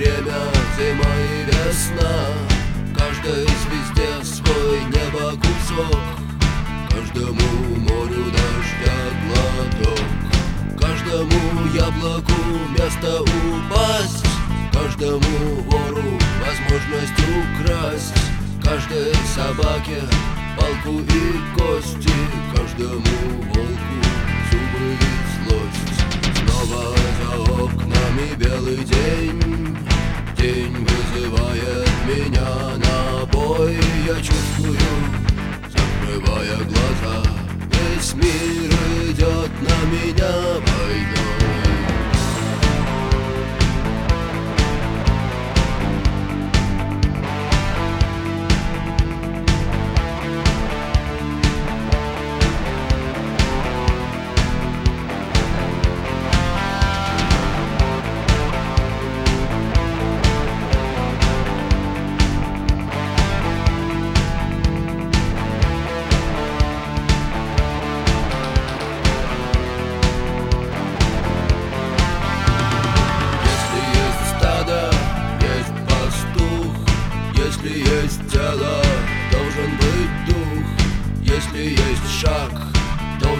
время, зима и весна. Каждой звезде свой небо кусок Каждому морю дождя глоток. Каждому яблоку место упасть. Каждому вору возможность украсть. Каждой собаке палку и кости. Каждому волку зубы и злость. Снова за окнами белый день. День вызывает меня на бой. Я чувствую, закрывая глаза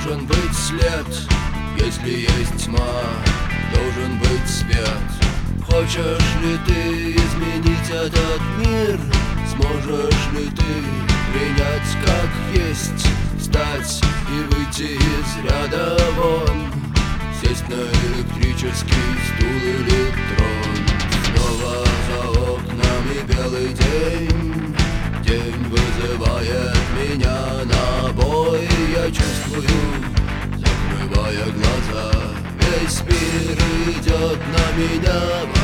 должен быть след. Если есть тьма, должен быть свет. Хочешь ли ты изменить этот мир? Сможешь ли ты принять как есть? Встать и выйти из ряда вон? Сесть на электрический стул или трон? Снова за окнами белый день. День вызывает меня на бой. Я чувствую, закрывая